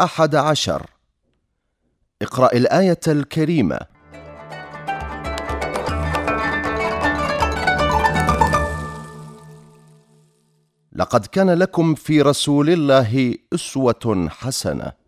أحد عشر. اقرأ الآية الكريمة. لقد كان لكم في رسول الله أسوة حسنة.